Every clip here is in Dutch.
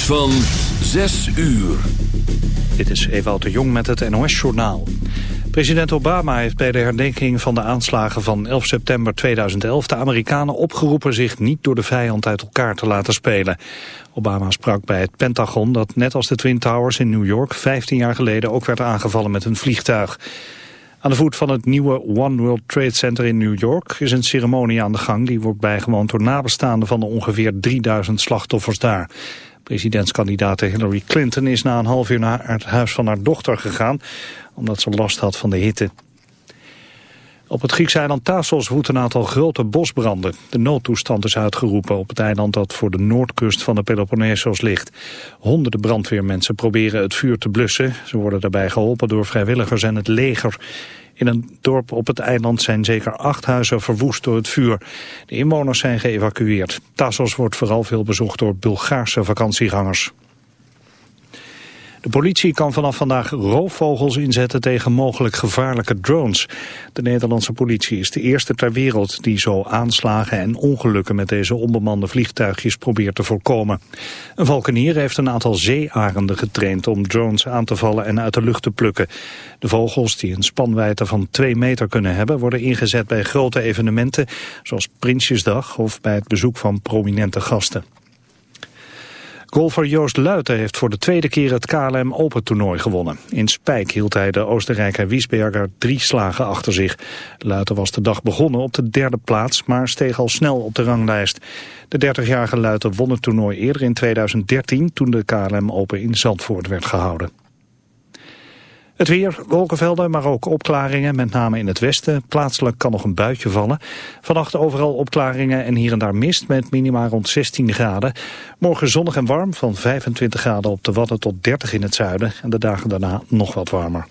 Van 6 uur. Dit is Ewout de Jong met het NOS-journaal. President Obama heeft bij de herdenking van de aanslagen van 11 september 2011... de Amerikanen opgeroepen zich niet door de vijand uit elkaar te laten spelen. Obama sprak bij het Pentagon dat net als de Twin Towers in New York... 15 jaar geleden ook werd aangevallen met een vliegtuig. Aan de voet van het nieuwe One World Trade Center in New York is een ceremonie aan de gang. Die wordt bijgewoond door nabestaanden van de ongeveer 3000 slachtoffers daar. Presidentskandidaat Hillary Clinton is na een half uur naar het huis van haar dochter gegaan, omdat ze last had van de hitte. Op het Griekse eiland Thassos woedt een aantal grote bosbranden. De noodtoestand is uitgeroepen op het eiland dat voor de noordkust van de Peloponnesos ligt. Honderden brandweermensen proberen het vuur te blussen. Ze worden daarbij geholpen door vrijwilligers en het leger. In een dorp op het eiland zijn zeker acht huizen verwoest door het vuur. De inwoners zijn geëvacueerd. Tassos wordt vooral veel bezocht door Bulgaarse vakantiegangers. De politie kan vanaf vandaag roofvogels inzetten tegen mogelijk gevaarlijke drones. De Nederlandse politie is de eerste ter wereld die zo aanslagen en ongelukken met deze onbemande vliegtuigjes probeert te voorkomen. Een valkenier heeft een aantal zeearenden getraind om drones aan te vallen en uit de lucht te plukken. De vogels die een spanwijdte van 2 meter kunnen hebben worden ingezet bij grote evenementen zoals Prinsjesdag of bij het bezoek van prominente gasten. Golfer Joost Luiten heeft voor de tweede keer het KLM Open toernooi gewonnen. In Spijk hield hij de Oostenrijker Wiesberger drie slagen achter zich. Luiten was de dag begonnen op de derde plaats, maar steeg al snel op de ranglijst. De 30-jarige Luiten won het toernooi eerder in 2013 toen de KLM Open in Zandvoort werd gehouden. Het weer, wolkenvelden, maar ook opklaringen, met name in het westen. Plaatselijk kan nog een buitje vallen. Vannacht overal opklaringen en hier en daar mist met minima rond 16 graden. Morgen zonnig en warm, van 25 graden op de Wadden tot 30 in het zuiden. En de dagen daarna nog wat warmer.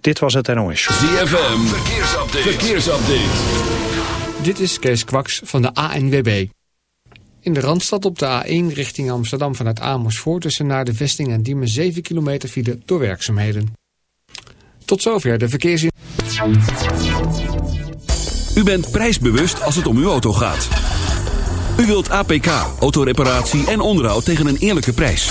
Dit was het NOS. ZFM, verkeersupdate. verkeersupdate. Dit is Kees Kwaks van de ANWB. In de Randstad op de A1 richting Amsterdam vanuit Amersfoort... tussen naar de vesting en Diemen 7 kilometer file door werkzaamheden. Tot zover de verkeersin. U bent prijsbewust als het om uw auto gaat. U wilt APK, autoreparatie en onderhoud tegen een eerlijke prijs.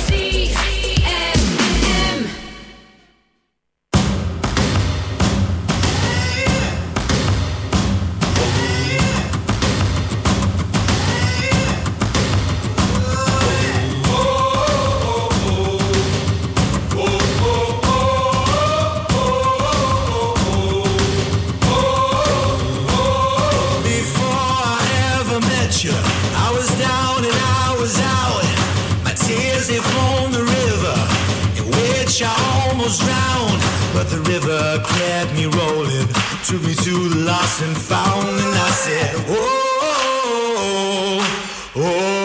Almost. But the river kept me rolling, took me to the lost and found, and I said, Oh, oh, oh. oh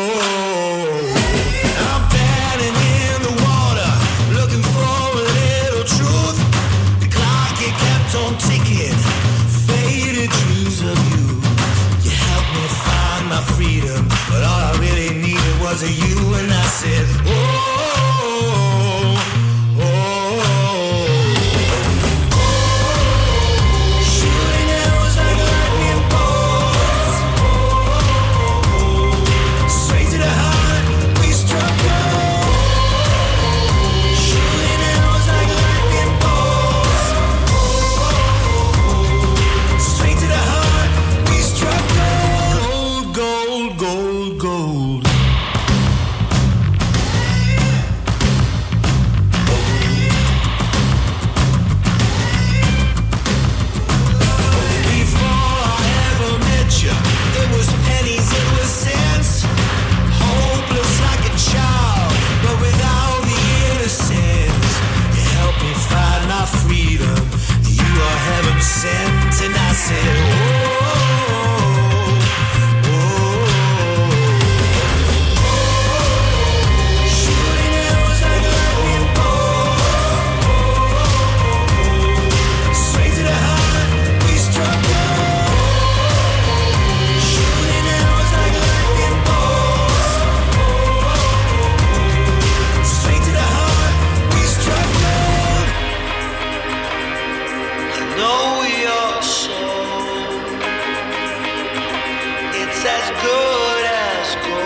Coast.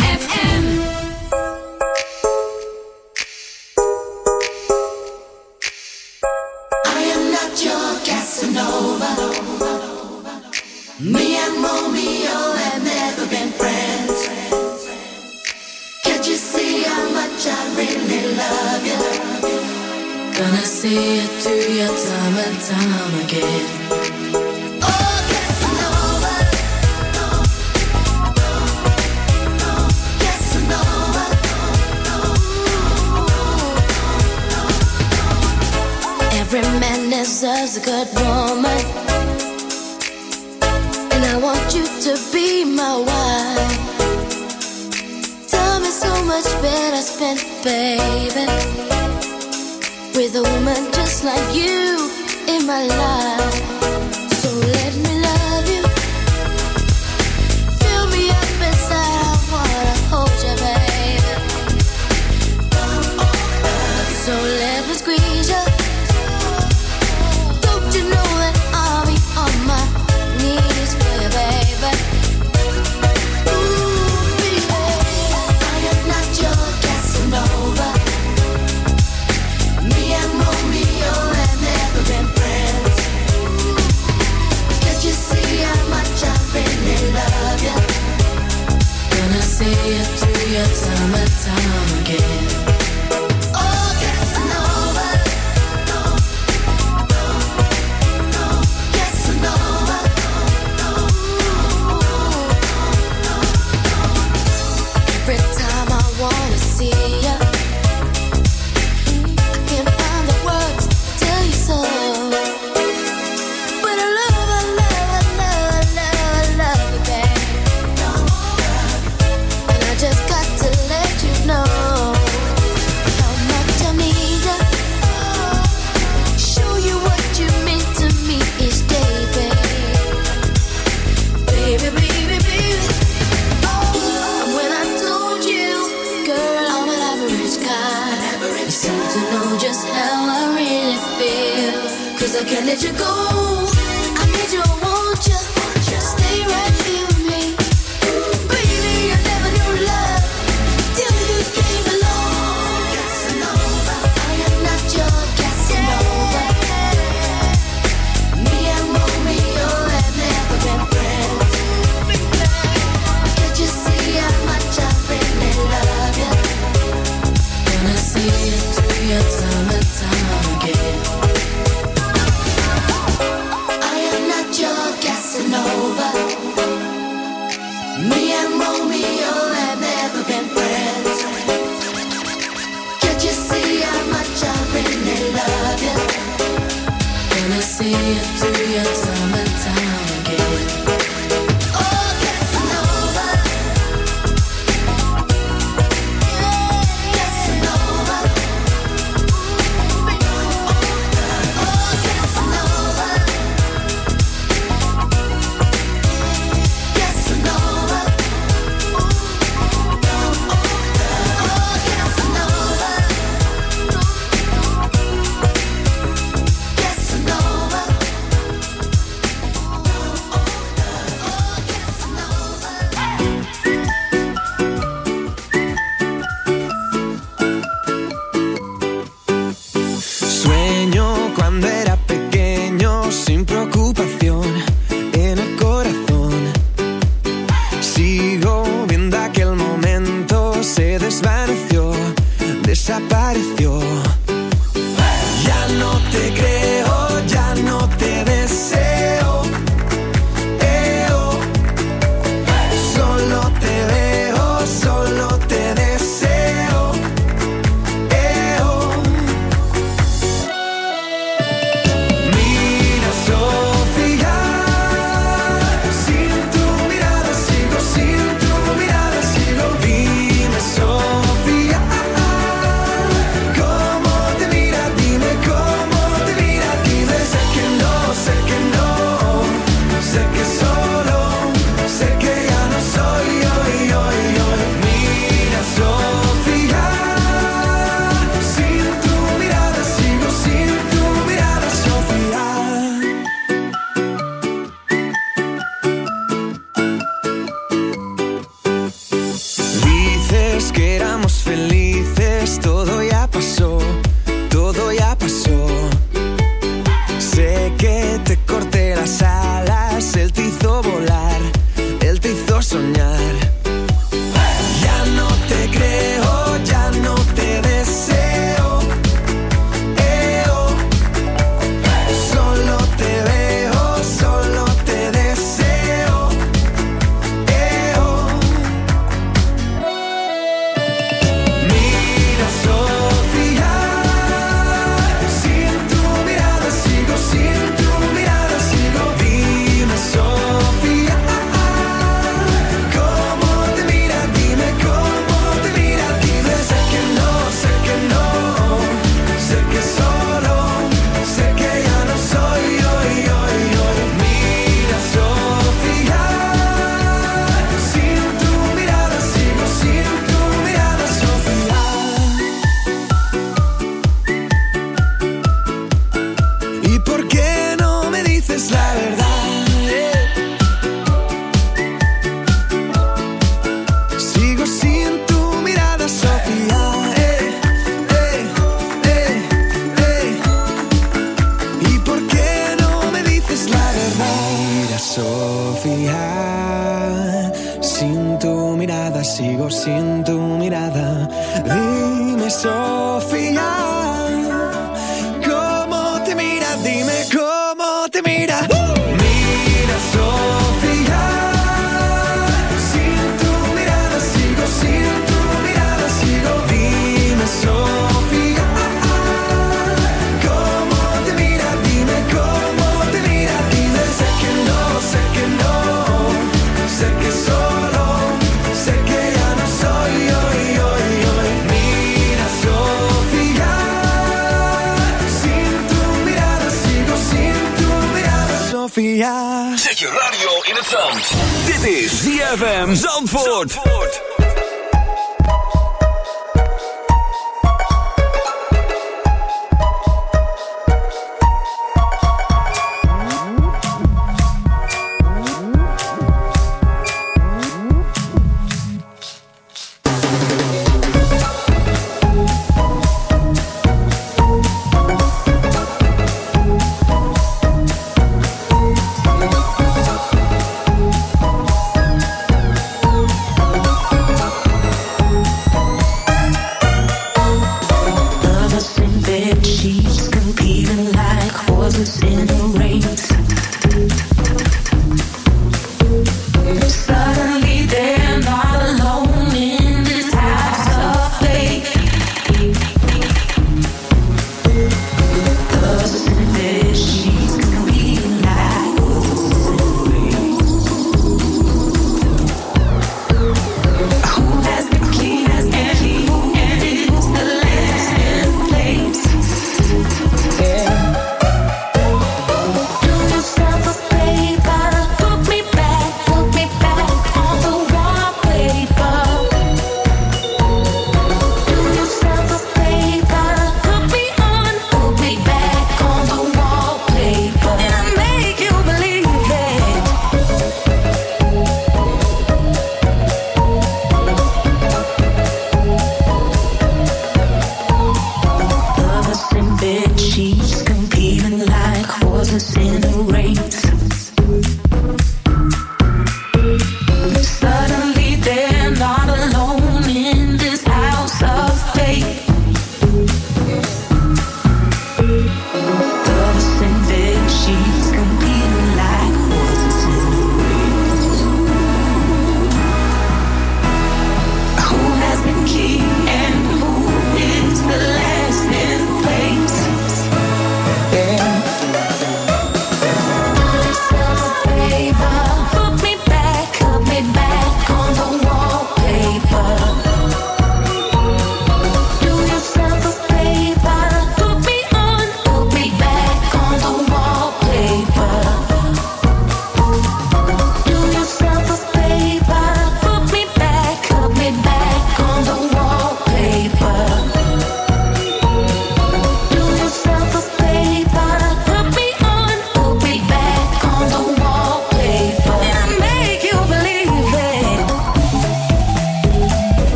you, do you,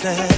said.